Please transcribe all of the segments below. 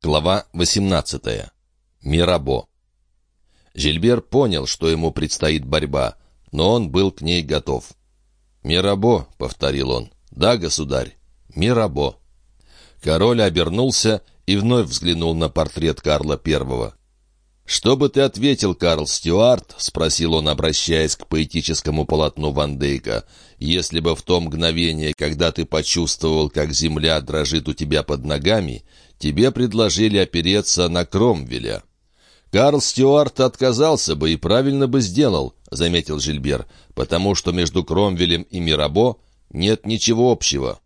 Глава 18. Мирабо. Жильбер понял, что ему предстоит борьба, но он был к ней готов. «Мирабо», — повторил он. «Да, государь, Мирабо». Король обернулся и вновь взглянул на портрет Карла I. «Что бы ты ответил, Карл Стюарт?» — спросил он, обращаясь к поэтическому полотну Ван Дейка. «Если бы в то мгновение, когда ты почувствовал, как земля дрожит у тебя под ногами, тебе предложили опереться на Кромвеля». «Карл Стюарт отказался бы и правильно бы сделал», — заметил Жильбер, «потому что между Кромвелем и Мирабо нет ничего общего».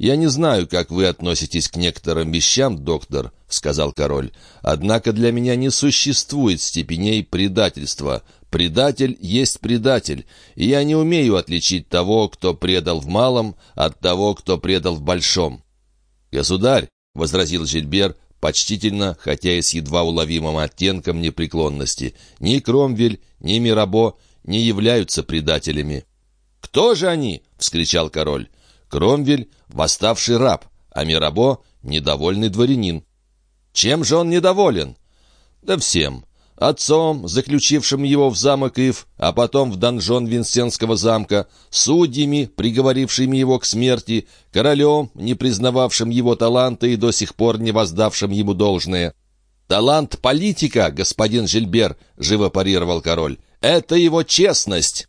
«Я не знаю, как вы относитесь к некоторым вещам, доктор», — сказал король. «Однако для меня не существует степеней предательства. Предатель есть предатель, и я не умею отличить того, кто предал в малом, от того, кто предал в большом». «Государь», — возразил Жильбер, почтительно, хотя и с едва уловимым оттенком непреклонности, «ни Кромвель, ни Мирабо не являются предателями». «Кто же они?» — вскричал король. Кромвель — восставший раб, а Мирабо — недовольный дворянин. Чем же он недоволен? Да всем. Отцом, заключившим его в замок Ив, а потом в донжон Винсенского замка, судьями, приговорившими его к смерти, королем, не признававшим его таланта и до сих пор не воздавшим ему должное. «Талант политика, господин Жильбер», — живо парировал король, — «это его честность».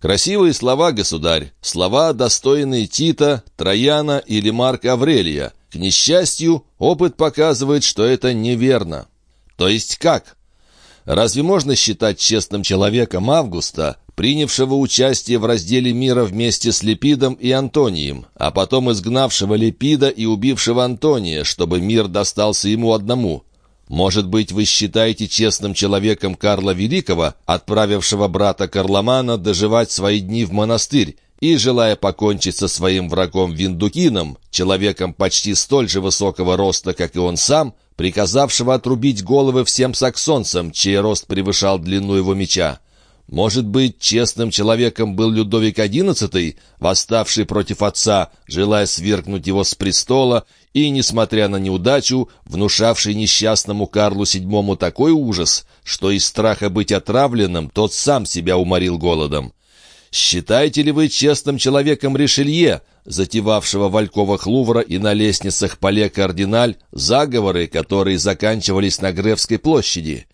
Красивые слова, государь, слова, достойные Тита, Трояна или Марка Аврелия. К несчастью, опыт показывает, что это неверно. То есть как? Разве можно считать честным человеком Августа, принявшего участие в разделе мира вместе с Липидом и Антонием, а потом изгнавшего Липида и убившего Антония, чтобы мир достался ему одному? Может быть, вы считаете честным человеком Карла Великого, отправившего брата Карломана доживать свои дни в монастырь, и, желая покончить со своим врагом Виндукином, человеком почти столь же высокого роста, как и он сам, приказавшего отрубить головы всем саксонцам, чей рост превышал длину его меча. Может быть, честным человеком был Людовик XI, восставший против отца, желая свергнуть его с престола, и, несмотря на неудачу, внушавший несчастному Карлу VII такой ужас, что из страха быть отравленным тот сам себя уморил голодом. Считаете ли вы честным человеком Ришелье, затевавшего в Лувра и на лестницах Пале Кардиналь заговоры, которые заканчивались на Гревской площади?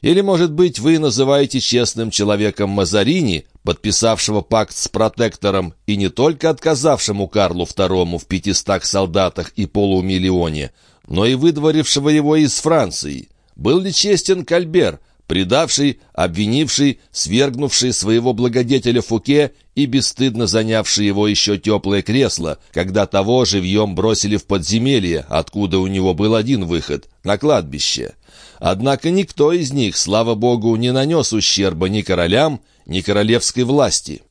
Или, может быть, вы называете честным человеком Мазарини, подписавшего пакт с протектором и не только отказавшему Карлу II в пятистах солдатах и полумиллионе, но и выдворившего его из Франции? Был ли честен Кальбер, предавший, обвинивший, свергнувший своего благодетеля Фуке и бесстыдно занявший его еще теплое кресло, когда того живьем бросили в подземелье, откуда у него был один выход — на кладбище? Однако никто из них, слава богу, не нанес ущерба ни королям, ни королевской власти.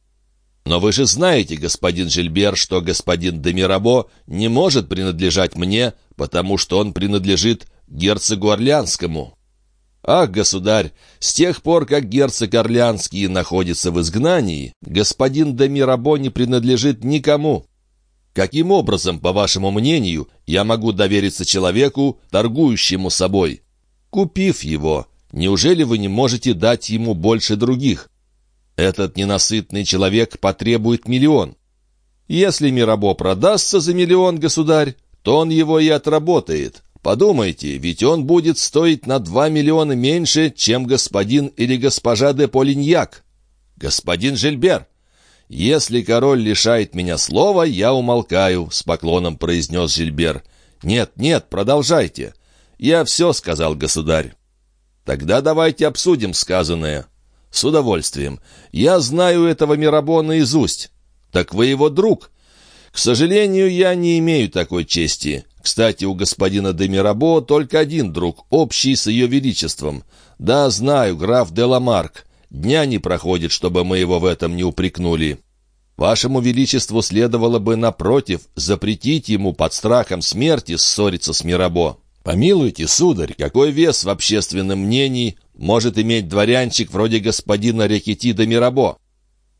Но вы же знаете, господин Жильбер, что господин де Мирабо не может принадлежать мне, потому что он принадлежит герцогу Орлеанскому. Ах, государь, с тех пор, как герцог Орлеанский находится в изгнании, господин де Мирабо не принадлежит никому. Каким образом, по вашему мнению, я могу довериться человеку, торгующему собой? Купив его, неужели вы не можете дать ему больше других? Этот ненасытный человек потребует миллион. Если Мирабо продастся за миллион, государь, то он его и отработает. Подумайте, ведь он будет стоить на два миллиона меньше, чем господин или госпожа де Полиньяк. Господин Жильбер, если король лишает меня слова, я умолкаю, — с поклоном произнес Жильбер. Нет, нет, продолжайте. «Я все сказал, государь». «Тогда давайте обсудим сказанное». «С удовольствием. Я знаю этого Мирабо наизусть». «Так вы его друг?» «К сожалению, я не имею такой чести. Кстати, у господина де Мирабо только один друг, общий с ее величеством. Да, знаю, граф де Ламарк. Дня не проходит, чтобы мы его в этом не упрекнули». Вашему Величеству следовало бы, напротив, запретить ему под страхом смерти ссориться с Мирабо. «Помилуйте, сударь, какой вес в общественном мнении может иметь дворянчик вроде господина Рекети де Мирабо?»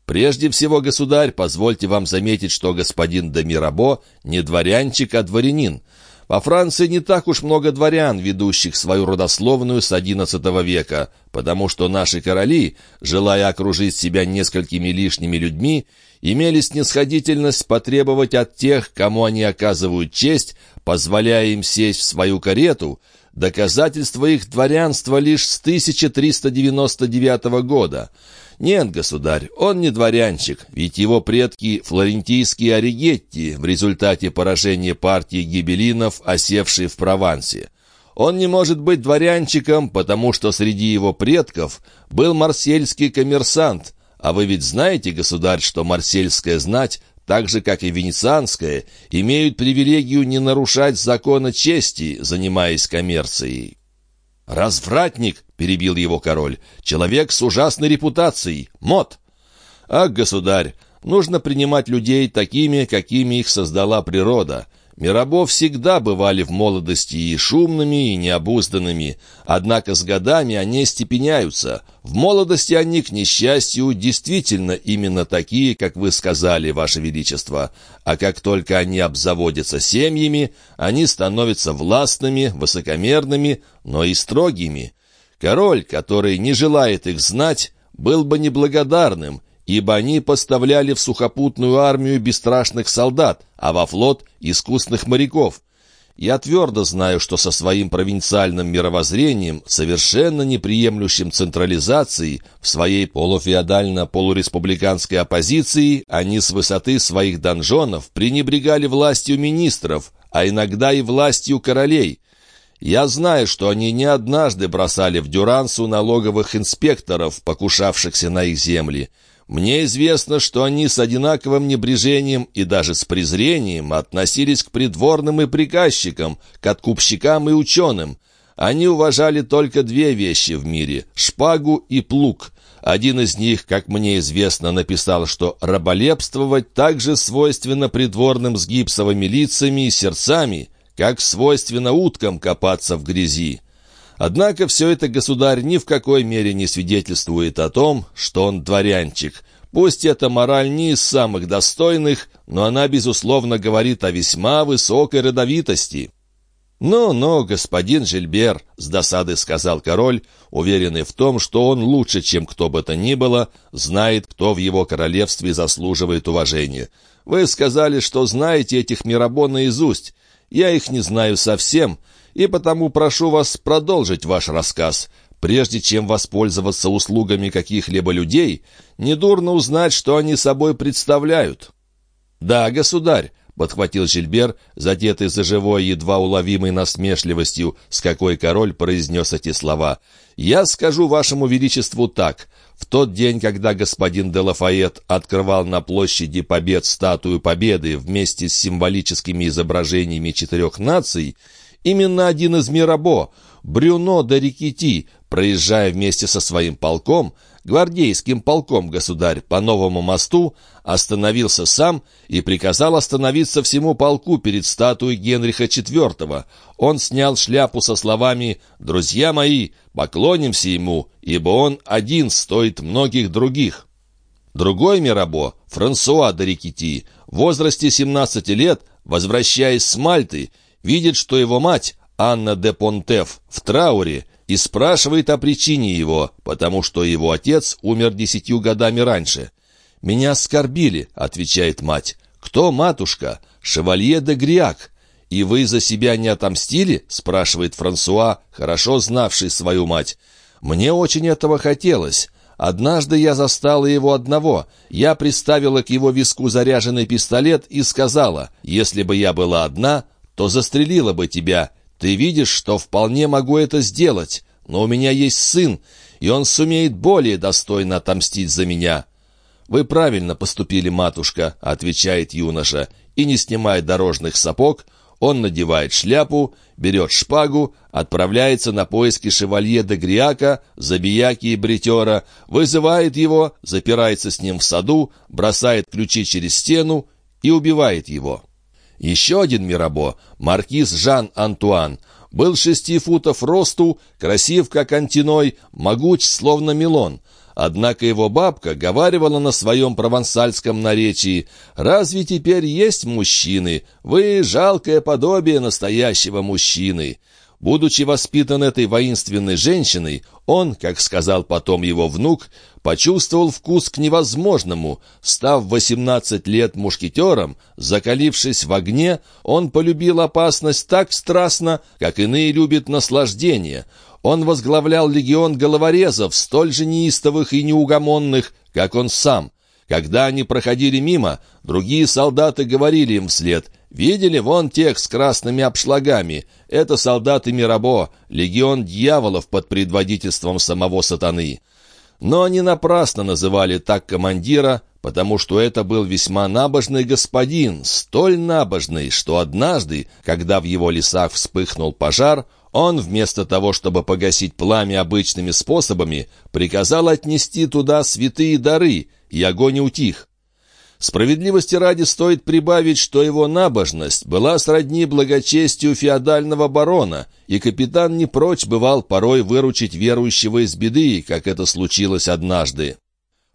«Прежде всего, государь, позвольте вам заметить, что господин де Мирабо не дворянчик, а дворянин. Во Франции не так уж много дворян, ведущих свою родословную с XI века, потому что наши короли, желая окружить себя несколькими лишними людьми, имели снисходительность потребовать от тех, кому они оказывают честь, позволяя им сесть в свою карету, доказательство их дворянства лишь с 1399 года – «Нет, государь, он не дворянчик, ведь его предки — флорентийские оригетти в результате поражения партии гибелинов, осевшей в Провансе. Он не может быть дворянчиком, потому что среди его предков был марсельский коммерсант, а вы ведь знаете, государь, что марсельская знать так же, как и венецианская, имеют привилегию не нарушать закона чести, занимаясь коммерцией. «Развратник!» — перебил его король. «Человек с ужасной репутацией! Мод!» «Ах, государь, нужно принимать людей такими, какими их создала природа. Мирабо всегда бывали в молодости и шумными, и необузданными, однако с годами они степеняются. В молодости они, к несчастью, действительно именно такие, как вы сказали, Ваше Величество, а как только они обзаводятся семьями, они становятся властными, высокомерными, но и строгими. Король, который не желает их знать, был бы неблагодарным, ибо они поставляли в сухопутную армию бесстрашных солдат, а во флот — искусных моряков. Я твердо знаю, что со своим провинциальным мировоззрением, совершенно неприемлющим централизации, в своей полуфеодально-полуреспубликанской оппозиции, они с высоты своих донжонов пренебрегали властью министров, а иногда и властью королей. Я знаю, что они не однажды бросали в Дюрансу налоговых инспекторов, покушавшихся на их земли. Мне известно, что они с одинаковым небрежением и даже с презрением относились к придворным и приказчикам, к откупщикам и ученым. Они уважали только две вещи в мире — шпагу и плуг. Один из них, как мне известно, написал, что раболепствовать также свойственно придворным с гипсовыми лицами и сердцами, как свойственно уткам копаться в грязи. Однако все это государь ни в какой мере не свидетельствует о том, что он дворянчик. Пусть эта мораль не из самых достойных, но она, безусловно, говорит о весьма высокой родовитости. «Ну-ну, господин Жильбер», — с досады сказал король, уверенный в том, что он лучше, чем кто бы то ни было, знает, кто в его королевстве заслуживает уважения. «Вы сказали, что знаете этих Мирабо наизусть. Я их не знаю совсем, и потому прошу вас продолжить ваш рассказ. Прежде чем воспользоваться услугами каких-либо людей, недурно узнать, что они собой представляют». «Да, государь», — подхватил Жильбер, задетый за живой, едва уловимой насмешливостью, с какой король произнес эти слова. «Я скажу вашему величеству так. В тот день, когда господин де Лафайет открывал на площади Побед статую Победы вместе с символическими изображениями четырех наций, Именно один из Мирабо, Брюно де Рикити, проезжая вместе со своим полком, гвардейским полком, государь, по новому мосту, остановился сам и приказал остановиться всему полку перед статуей Генриха IV. Он снял шляпу со словами «Друзья мои, поклонимся ему, ибо он один стоит многих других». Другой Мирабо, Франсуа де Рикити, в возрасте 17 лет, возвращаясь с Мальты, видит, что его мать, Анна де Понтеф, в трауре и спрашивает о причине его, потому что его отец умер десятью годами раньше. «Меня оскорбили», — отвечает мать. «Кто матушка? Шевалье де Гриак». «И вы за себя не отомстили?» — спрашивает Франсуа, хорошо знавший свою мать. «Мне очень этого хотелось». Однажды я застала его одного. Я приставила к его виску заряженный пистолет и сказала, «Если бы я была одна, то застрелила бы тебя. Ты видишь, что вполне могу это сделать, но у меня есть сын, и он сумеет более достойно отомстить за меня». «Вы правильно поступили, матушка», — отвечает юноша, и, не снимая дорожных сапог, он надевает шляпу, берет шпагу, отправляется на поиски шевалье де Гриака, забияки и бритера, вызывает его, запирается с ним в саду, бросает ключи через стену и убивает его. Еще один Мирабо, маркиз Жан-Антуан, был шести футов росту, красив как антиной, могуч словно мелон. Однако его бабка говаривала на своем провансальском наречии «Разве теперь есть мужчины? Вы жалкое подобие настоящего мужчины». Будучи воспитан этой воинственной женщиной, он, как сказал потом его внук, почувствовал вкус к невозможному. Став 18 лет мушкетером, закалившись в огне, он полюбил опасность так страстно, как иные любят наслаждение. Он возглавлял легион головорезов, столь же неистовых и неугомонных, как он сам. Когда они проходили мимо, другие солдаты говорили им вслед «Видели вон тех с красными обшлагами? Это солдаты Мирабо, легион дьяволов под предводительством самого сатаны». Но они напрасно называли так командира, потому что это был весьма набожный господин, столь набожный, что однажды, когда в его лесах вспыхнул пожар, он, вместо того, чтобы погасить пламя обычными способами, приказал отнести туда святые дары, и огонь утих. Справедливости ради стоит прибавить, что его набожность была сродни благочестию феодального барона, и капитан не прочь бывал порой выручить верующего из беды, как это случилось однажды.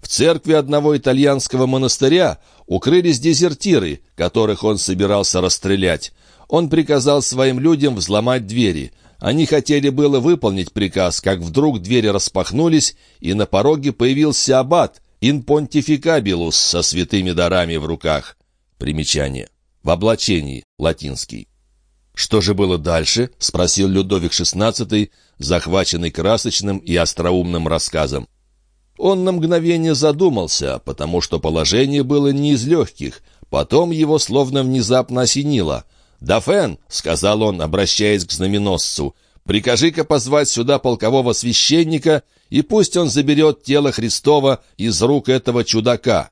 В церкви одного итальянского монастыря укрылись дезертиры, которых он собирался расстрелять. Он приказал своим людям взломать двери. Они хотели было выполнить приказ, как вдруг двери распахнулись, и на пороге появился аббат, «In pontificabilis» со святыми дарами в руках. Примечание. В облачении. Латинский. «Что же было дальше?» — спросил Людовик XVI, захваченный красочным и остроумным рассказом. Он на мгновение задумался, потому что положение было не из легких. Потом его словно внезапно осенило. «Дафен», — сказал он, обращаясь к знаменосцу, — «прикажи-ка позвать сюда полкового священника и пусть он заберет тело Христова из рук этого чудака».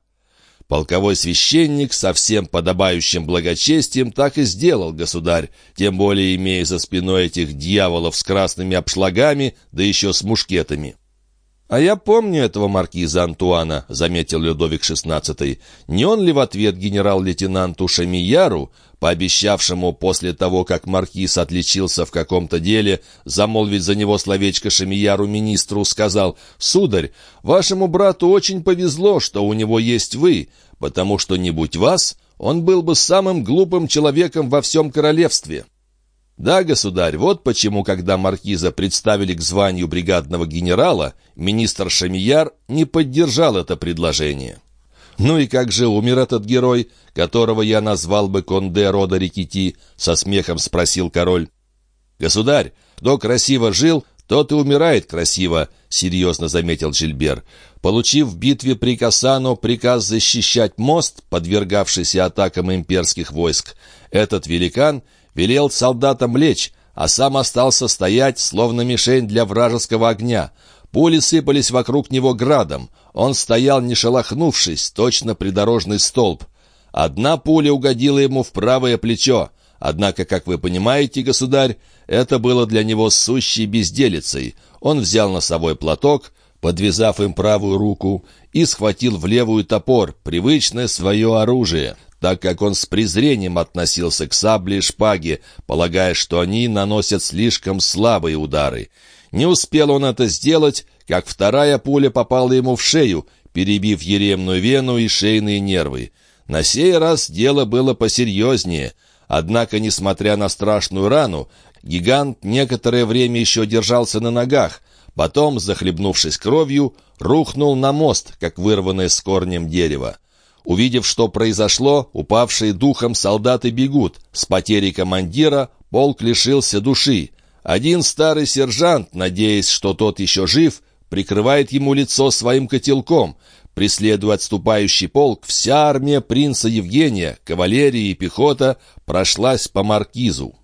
Полковой священник со всем подобающим благочестием так и сделал, государь, тем более имея за спиной этих дьяволов с красными обшлагами, да еще с мушкетами. «А я помню этого маркиза Антуана», — заметил Людовик XVI. «Не он ли в ответ генерал-лейтенанту Шамияру, пообещавшему после того, как маркиз отличился в каком-то деле, замолвить за него словечко Шамияру министру, сказал, «Сударь, вашему брату очень повезло, что у него есть вы, потому что не будь вас, он был бы самым глупым человеком во всем королевстве». «Да, государь, вот почему, когда маркиза представили к званию бригадного генерала, министр Шамияр не поддержал это предложение». «Ну и как же умер этот герой, которого я назвал бы Конде рода Рикити?» — со смехом спросил король. «Государь, кто красиво жил, тот и умирает красиво», — серьезно заметил Жильбер. Получив в битве при Касано приказ защищать мост, подвергавшийся атакам имперских войск, этот великан — велел солдатам лечь, а сам остался стоять, словно мишень для вражеского огня. Пули сыпались вокруг него градом. Он стоял, не шелохнувшись, точно придорожный столб. Одна пуля угодила ему в правое плечо. Однако, как вы понимаете, государь, это было для него сущей безделицей. Он взял носовой платок, подвязав им правую руку, и схватил в левую топор, привычное свое оружие так как он с презрением относился к сабле и шпаге, полагая, что они наносят слишком слабые удары. Не успел он это сделать, как вторая пуля попала ему в шею, перебив еремную вену и шейные нервы. На сей раз дело было посерьезнее. Однако, несмотря на страшную рану, гигант некоторое время еще держался на ногах, потом, захлебнувшись кровью, рухнул на мост, как вырванное с корнем дерево. Увидев, что произошло, упавшие духом солдаты бегут. С потерей командира полк лишился души. Один старый сержант, надеясь, что тот еще жив, прикрывает ему лицо своим котелком. Преследуя отступающий полк, вся армия принца Евгения, кавалерия и пехота прошлась по маркизу.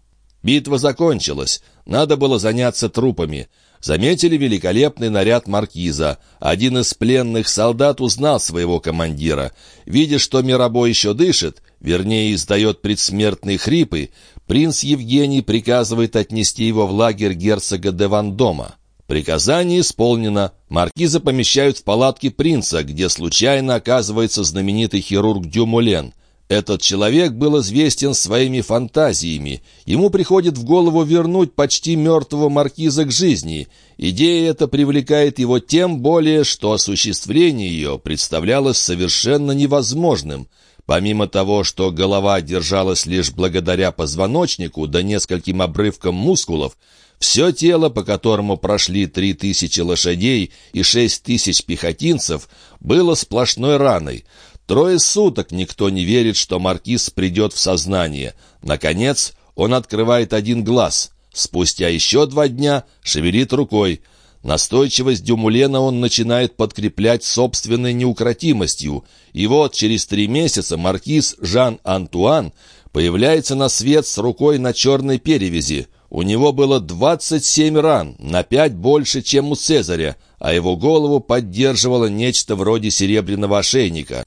Битва закончилась. Надо было заняться трупами. Заметили великолепный наряд маркиза. Один из пленных солдат узнал своего командира. Видя, что Мирабо еще дышит, вернее, издает предсмертные хрипы, принц Евгений приказывает отнести его в лагерь герцога де Вандома. Приказание исполнено. Маркиза помещают в палатке принца, где случайно оказывается знаменитый хирург Дюмулен. Этот человек был известен своими фантазиями. Ему приходит в голову вернуть почти мертвого маркиза к жизни. Идея эта привлекает его тем более, что осуществление ее представлялось совершенно невозможным. Помимо того, что голова держалась лишь благодаря позвоночнику да нескольким обрывкам мускулов, все тело, по которому прошли три тысячи лошадей и шесть тысяч пехотинцев, было сплошной раной. Трое суток никто не верит, что маркиз придет в сознание. Наконец, он открывает один глаз. Спустя еще два дня шевелит рукой. Настойчивость Дюмулена он начинает подкреплять собственной неукротимостью. И вот через три месяца маркиз Жан-Антуан появляется на свет с рукой на черной перевязи. У него было 27 ран, на пять больше, чем у Цезаря, а его голову поддерживало нечто вроде серебряного ошейника.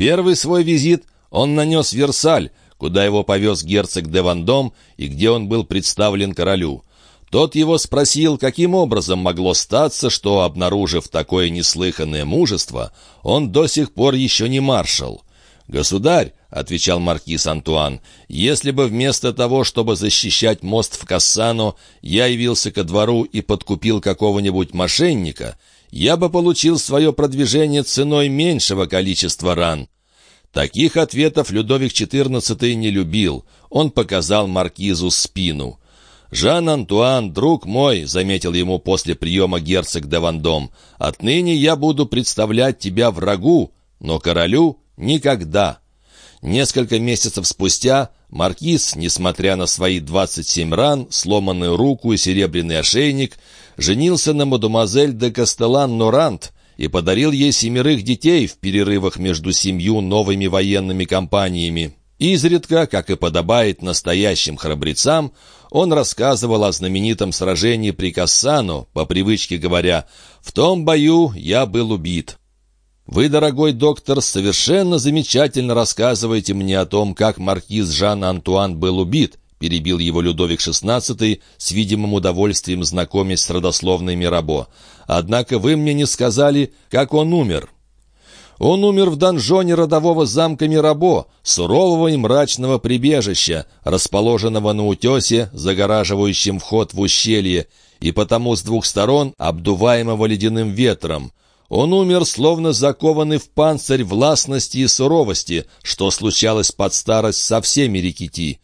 Первый свой визит он нанес в Версаль, куда его повез герцог де Вандом и где он был представлен королю. Тот его спросил, каким образом могло статься, что, обнаружив такое неслыханное мужество, он до сих пор еще не маршал. «Государь», — отвечал маркиз Антуан, — «если бы вместо того, чтобы защищать мост в Кассано, я явился ко двору и подкупил какого-нибудь мошенника, я бы получил свое продвижение ценой меньшего количества ран». Таких ответов Людовик XIV не любил. Он показал маркизу спину. «Жан-Антуан, друг мой», — заметил ему после приема герцог де Вандом, — «отныне я буду представлять тебя врагу, но королю Никогда. Несколько месяцев спустя маркиз, несмотря на свои 27 ран, сломанную руку и серебряный ошейник, женился на мадемуазель де Кастелан-Норант и подарил ей семерых детей в перерывах между семью новыми военными кампаниями. Изредка, как и подобает настоящим храбрецам, он рассказывал о знаменитом сражении при Кассану, по привычке говоря «В том бою я был убит». Вы, дорогой доктор, совершенно замечательно рассказываете мне о том, как маркиз Жан-Антуан был убит, перебил его Людовик XVI с видимым удовольствием знакомясь с родословной Мирабо. Однако вы мне не сказали, как он умер. Он умер в донжоне родового замка Мирабо, сурового и мрачного прибежища, расположенного на утесе, загораживающем вход в ущелье, и потому с двух сторон обдуваемого ледяным ветром. Он умер, словно закованный в панцирь властности и суровости, что случалось под старость со всеми рекити.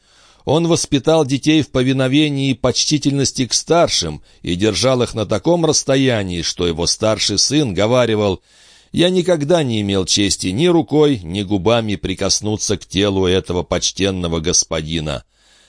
Он воспитал детей в повиновении и почтительности к старшим и держал их на таком расстоянии, что его старший сын говаривал «Я никогда не имел чести ни рукой, ни губами прикоснуться к телу этого почтенного господина».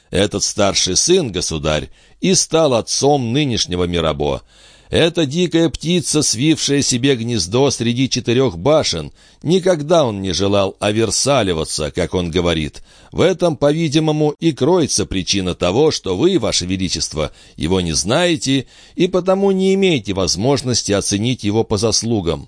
Этот старший сын, государь, и стал отцом нынешнего Мирабо. Это дикая птица, свившая себе гнездо среди четырех башен. Никогда он не желал оверсаливаться, как он говорит. В этом, по-видимому, и кроется причина того, что вы, ваше величество, его не знаете и потому не имеете возможности оценить его по заслугам.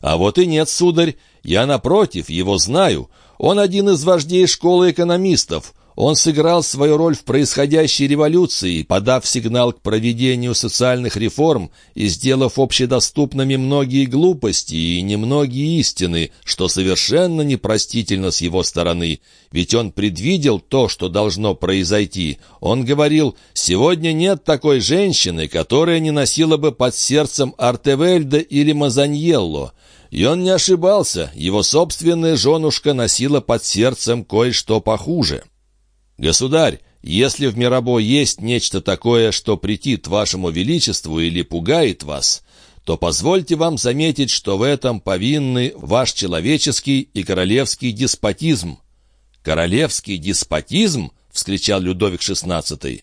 А вот и нет, сударь, я, напротив, его знаю. Он один из вождей школы экономистов. Он сыграл свою роль в происходящей революции, подав сигнал к проведению социальных реформ и сделав общедоступными многие глупости и немногие истины, что совершенно непростительно с его стороны. Ведь он предвидел то, что должно произойти. Он говорил, «Сегодня нет такой женщины, которая не носила бы под сердцем Артевельда или Мазаньелло». И он не ошибался, его собственная женушка носила под сердцем кое-что похуже. «Государь, если в Мирабо есть нечто такое, что претит вашему величеству или пугает вас, то позвольте вам заметить, что в этом повинны ваш человеческий и королевский деспотизм». «Королевский деспотизм?» — вскричал Людовик XVI.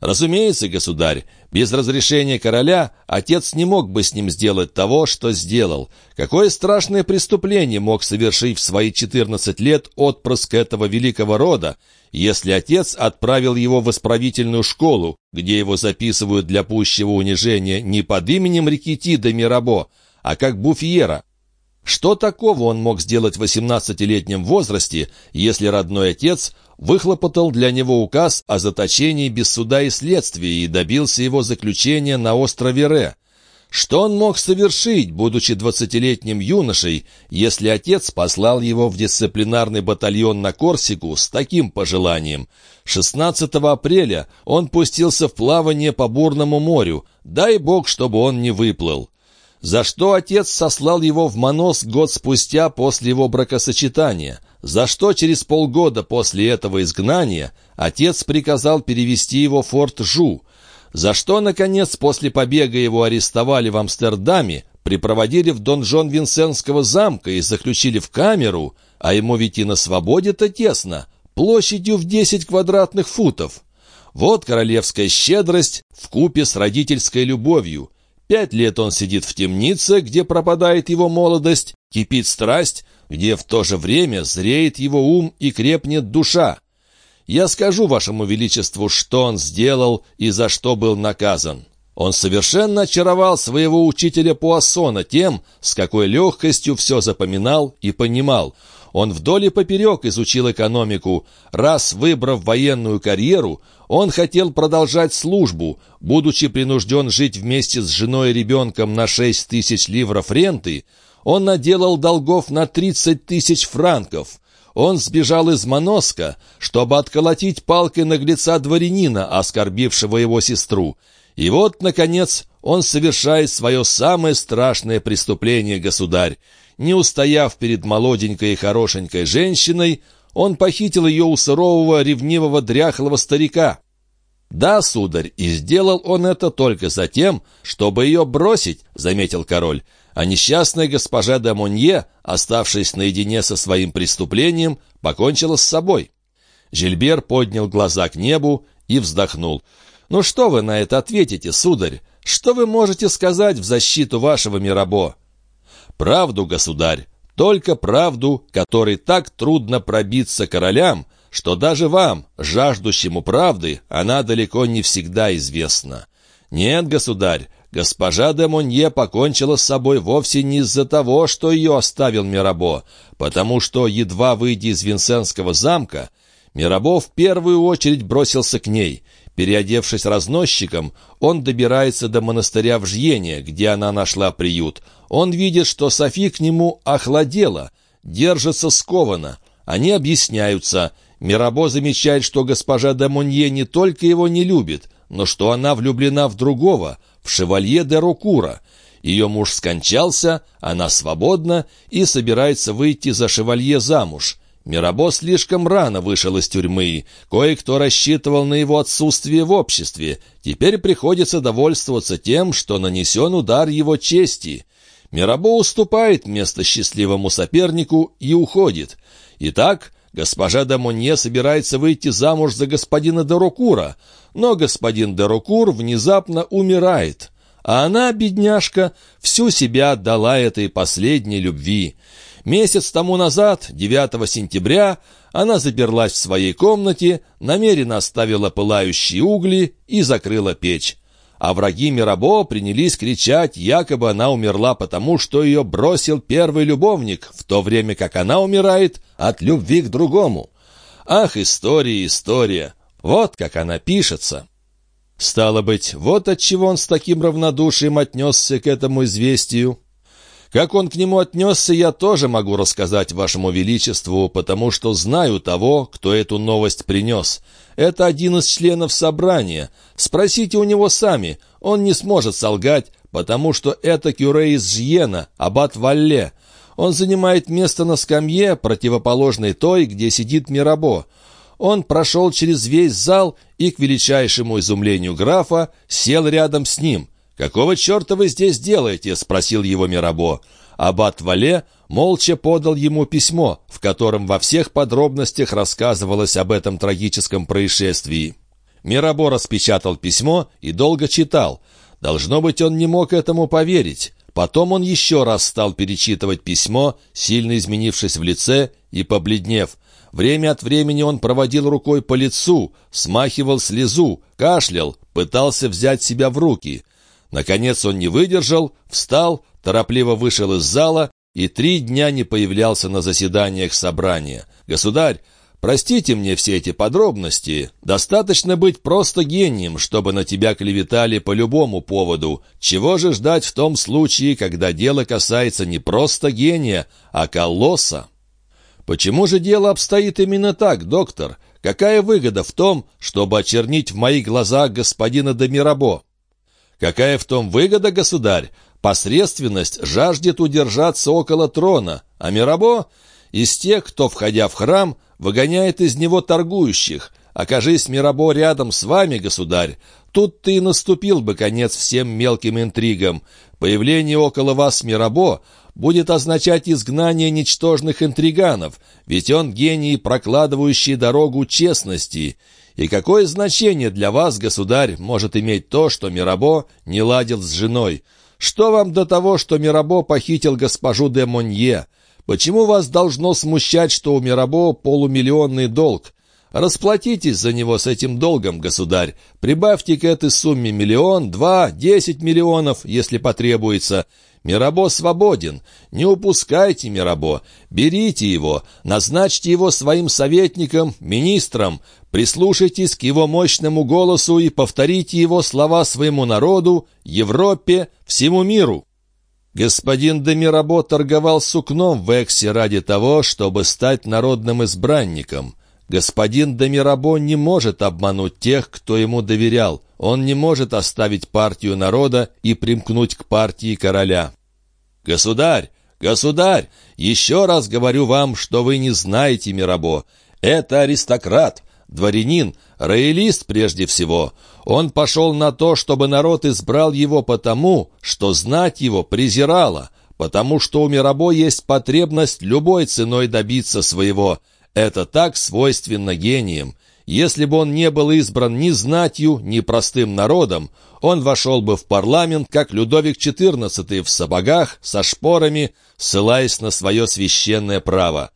Разумеется, государь, без разрешения короля отец не мог бы с ним сделать того, что сделал. Какое страшное преступление мог совершить в свои 14 лет отпрыск этого великого рода, если отец отправил его в исправительную школу, где его записывают для пущего унижения не под именем Рикити де Мирабо, а как Буфьера, что такого он мог сделать в 18-летнем возрасте, если родной отец выхлопотал для него указ о заточении без суда и следствия и добился его заключения на острове Ре? Что он мог совершить, будучи двадцатилетним юношей, если отец послал его в дисциплинарный батальон на Корсику с таким пожеланием? 16 апреля он пустился в плавание по бурному морю. Дай бог, чтобы он не выплыл. За что отец сослал его в Монос год спустя после его бракосочетания? За что через полгода после этого изгнания отец приказал перевести его в форт Жу? за что, наконец, после побега его арестовали в Амстердаме, припроводили в донжон Винсенского замка и заключили в камеру, а ему ведь и на свободе-то тесно, площадью в 10 квадратных футов. Вот королевская щедрость в купе с родительской любовью. Пять лет он сидит в темнице, где пропадает его молодость, кипит страсть, где в то же время зреет его ум и крепнет душа. Я скажу вашему величеству, что он сделал и за что был наказан. Он совершенно очаровал своего учителя Пуассона тем, с какой легкостью все запоминал и понимал. Он вдоль и поперек изучил экономику. Раз выбрав военную карьеру, он хотел продолжать службу. Будучи принужден жить вместе с женой и ребенком на шесть тысяч ливров ренты, он наделал долгов на тридцать тысяч франков. Он сбежал из Моноска, чтобы отколотить палкой наглеца дворянина, оскорбившего его сестру. И вот, наконец, он совершает свое самое страшное преступление, государь. Не устояв перед молоденькой и хорошенькой женщиной, он похитил ее у сырового, ревнивого, дряхлого старика. «Да, сударь, и сделал он это только за тем, чтобы ее бросить», — заметил король а несчастная госпожа де Монье, оставшись наедине со своим преступлением, покончила с собой. Жильбер поднял глаза к небу и вздохнул. «Ну что вы на это ответите, сударь? Что вы можете сказать в защиту вашего Мирабо?» «Правду, государь, только правду, которой так трудно пробиться королям, что даже вам, жаждущему правды, она далеко не всегда известна. Нет, государь, Госпожа де Монье покончила с собой вовсе не из-за того, что ее оставил Мирабо, потому что, едва выйдя из Винсенского замка, Мирабо в первую очередь бросился к ней. Переодевшись разносчиком, он добирается до монастыря в Жьене, где она нашла приют. Он видит, что Софи к нему охладела, держится скованно. Они объясняются. Мирабо замечает, что госпожа де Монье не только его не любит, но что она влюблена в другого, в шевалье де Рокура. Ее муж скончался, она свободна и собирается выйти за шевалье замуж. Мирабо слишком рано вышел из тюрьмы, кое-кто рассчитывал на его отсутствие в обществе. Теперь приходится довольствоваться тем, что нанесен удар его чести. Мирабо уступает место счастливому сопернику и уходит. Итак, госпожа Дамонье собирается выйти замуж за господина Дерокура, но господин Дерокур внезапно умирает, а она, бедняжка, всю себя отдала этой последней любви. Месяц тому назад, 9 сентября, она заперлась в своей комнате, намеренно оставила пылающие угли и закрыла печь. А враги Мирабо принялись кричать, якобы она умерла потому, что ее бросил первый любовник, в то время как она умирает от любви к другому. Ах, история, история! Вот как она пишется. Стало быть, вот отчего он с таким равнодушием отнесся к этому известию. Как он к нему отнесся, я тоже могу рассказать вашему величеству, потому что знаю того, кто эту новость принес. Это один из членов собрания. Спросите у него сами, он не сможет солгать, потому что это кюре из Жьена, аббат Валле. Он занимает место на скамье, противоположной той, где сидит Мирабо. Он прошел через весь зал и, к величайшему изумлению графа, сел рядом с ним. «Какого черта вы здесь делаете?» — спросил его Мирабо. Аббат Вале молча подал ему письмо, в котором во всех подробностях рассказывалось об этом трагическом происшествии. Мирабо распечатал письмо и долго читал. Должно быть, он не мог этому поверить. Потом он еще раз стал перечитывать письмо, сильно изменившись в лице и побледнев. Время от времени он проводил рукой по лицу, смахивал слезу, кашлял, пытался взять себя в руки. Наконец он не выдержал, встал, торопливо вышел из зала и три дня не появлялся на заседаниях собрания. «Государь, Простите мне все эти подробности. Достаточно быть просто гением, чтобы на тебя клеветали по любому поводу. Чего же ждать в том случае, когда дело касается не просто гения, а колосса? Почему же дело обстоит именно так, доктор? Какая выгода в том, чтобы очернить в моих глазах господина Демирабо? Какая в том выгода, государь? Посредственность жаждет удержаться около трона, а Мирабо — из тех, кто, входя в храм, выгоняет из него торгующих. Окажись Мирабо рядом с вами, государь, тут ты и наступил бы конец всем мелким интригам. Появление около вас Мирабо будет означать изгнание ничтожных интриганов, ведь он гений, прокладывающий дорогу честности. И какое значение для вас, государь, может иметь то, что Мирабо не ладил с женой? Что вам до того, что Мирабо похитил госпожу де Монье? Почему вас должно смущать, что у Мирабо полумиллионный долг? Расплатитесь за него с этим долгом, государь. Прибавьте к этой сумме миллион, два, десять миллионов, если потребуется. Мирабо свободен. Не упускайте Мирабо. Берите его, назначьте его своим советником, министром. Прислушайтесь к его мощному голосу и повторите его слова своему народу, Европе, всему миру. Господин Демирабо торговал сукном в Эксе ради того, чтобы стать народным избранником. Господин Демирабо не может обмануть тех, кто ему доверял. Он не может оставить партию народа и примкнуть к партии короля. «Государь! Государь! Еще раз говорю вам, что вы не знаете Мирабо. Это аристократ, дворянин, роялист прежде всего. Он пошел на то, чтобы народ избрал его потому, что знать его презирала, потому что у Мирабо есть потребность любой ценой добиться своего. Это так свойственно гениям. Если бы он не был избран ни знатью, ни простым народом, он вошел бы в парламент, как Людовик XIV в сапогах, со шпорами, ссылаясь на свое священное право.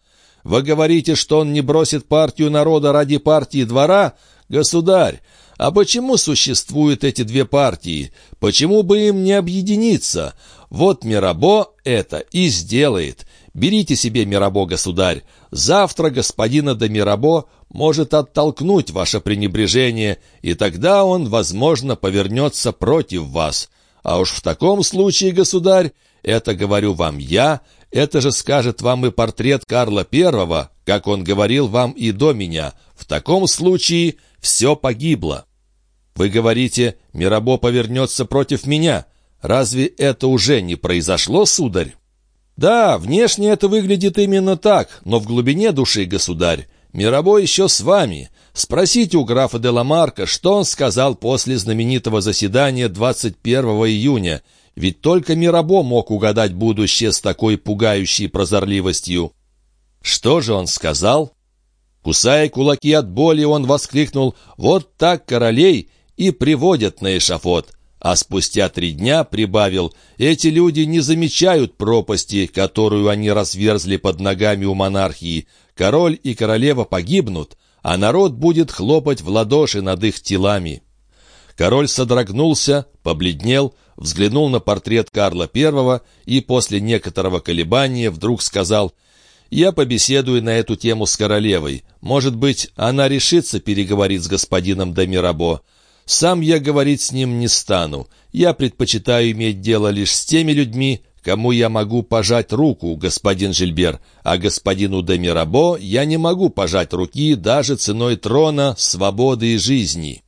Вы говорите, что он не бросит партию народа ради партии двора? Государь, а почему существуют эти две партии? Почему бы им не объединиться? Вот Мирабо это и сделает. Берите себе Мирабо, государь. Завтра господина де Мирабо может оттолкнуть ваше пренебрежение, и тогда он, возможно, повернется против вас. А уж в таком случае, государь, это говорю вам я, это же скажет вам и портрет Карла Первого, как он говорил вам и до меня. В таком случае все погибло. Вы говорите, Мирабо повернется против меня. Разве это уже не произошло, сударь? Да, внешне это выглядит именно так, но в глубине души, государь, Мирабо еще с вами. Спросите у графа де Ламарка, что он сказал после знаменитого заседания 21 июня, ведь только Мирабо мог угадать будущее с такой пугающей прозорливостью. Что же он сказал? Кусая кулаки от боли, он воскликнул «Вот так королей и приводят на эшафот. А спустя три дня прибавил, эти люди не замечают пропасти, которую они разверзли под ногами у монархии. Король и королева погибнут, а народ будет хлопать в ладоши над их телами. Король содрогнулся, побледнел, взглянул на портрет Карла I и после некоторого колебания вдруг сказал «Я побеседую на эту тему с королевой. Может быть, она решится переговорить с господином Дамирабо. Сам я говорить с ним не стану. Я предпочитаю иметь дело лишь с теми людьми, кому я могу пожать руку, господин Жильбер, а господину де Мирабо я не могу пожать руки даже ценой трона, свободы и жизни».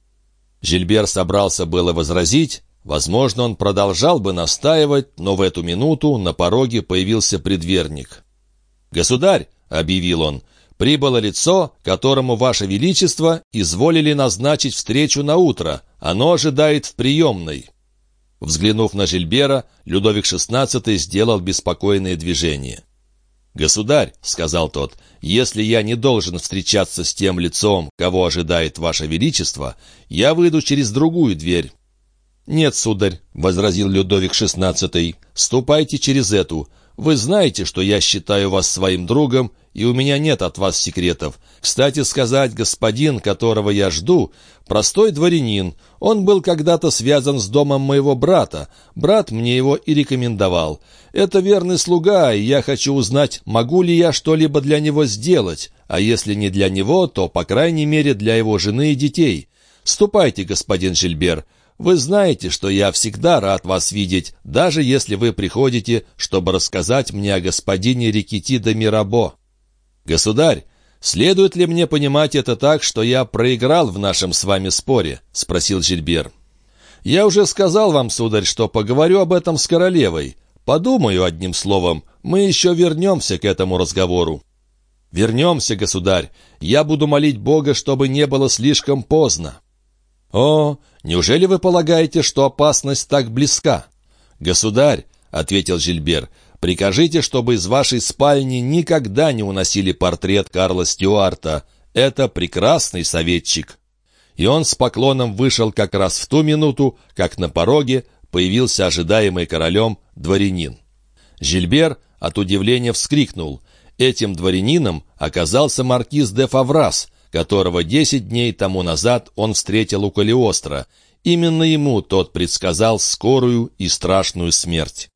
Жильбер собрался было возразить, возможно, он продолжал бы настаивать, но в эту минуту на пороге появился предверник. «Государь», — объявил он, — прибыло лицо, которому Ваше Величество изволили назначить встречу на утро. Оно ожидает в приемной». Взглянув на Жильбера, Людовик XVI сделал беспокойное движение. «Государь», — сказал тот, — «если я не должен встречаться с тем лицом, кого ожидает Ваше Величество, я выйду через другую дверь». «Нет, сударь», — возразил Людовик XVI, — «ступайте через эту. Вы знаете, что я считаю вас своим другом и у меня нет от вас секретов. Кстати сказать, господин, которого я жду, простой дворянин. Он был когда-то связан с домом моего брата. Брат мне его и рекомендовал. Это верный слуга, и я хочу узнать, могу ли я что-либо для него сделать. а если не для него, то, по крайней мере, для его жены и детей. Ступайте, господин Жильбер. Вы знаете, что я всегда рад вас видеть, даже если вы приходите, чтобы рассказать мне о господине Рикити де Мирабо. Государь, следует ли мне понимать это так, что я проиграл в нашем с вами споре? — спросил Жильбер. Я уже сказал вам, сударь, что поговорю об этом с королевой. Подумаю одним словом, мы еще вернемся к этому разговору. Вернемся, государь. Я буду молить Бога, чтобы не было слишком поздно. О, неужели вы полагаете, что опасность так близка? Государь, — ответил Жильбер, — прикажите, чтобы из вашей спальни никогда не уносили портрет Карла Стюарта. Это прекрасный советчик. И он с поклоном вышел как раз в ту минуту, как на пороге появился ожидаемый королем дворянин. Жильбер от удивления вскрикнул. Этим дворянином оказался маркиз де Фаврас, которого десять дней тому назад он встретил у Калиостро. Именно ему тот предсказал скорую и страшную смерть.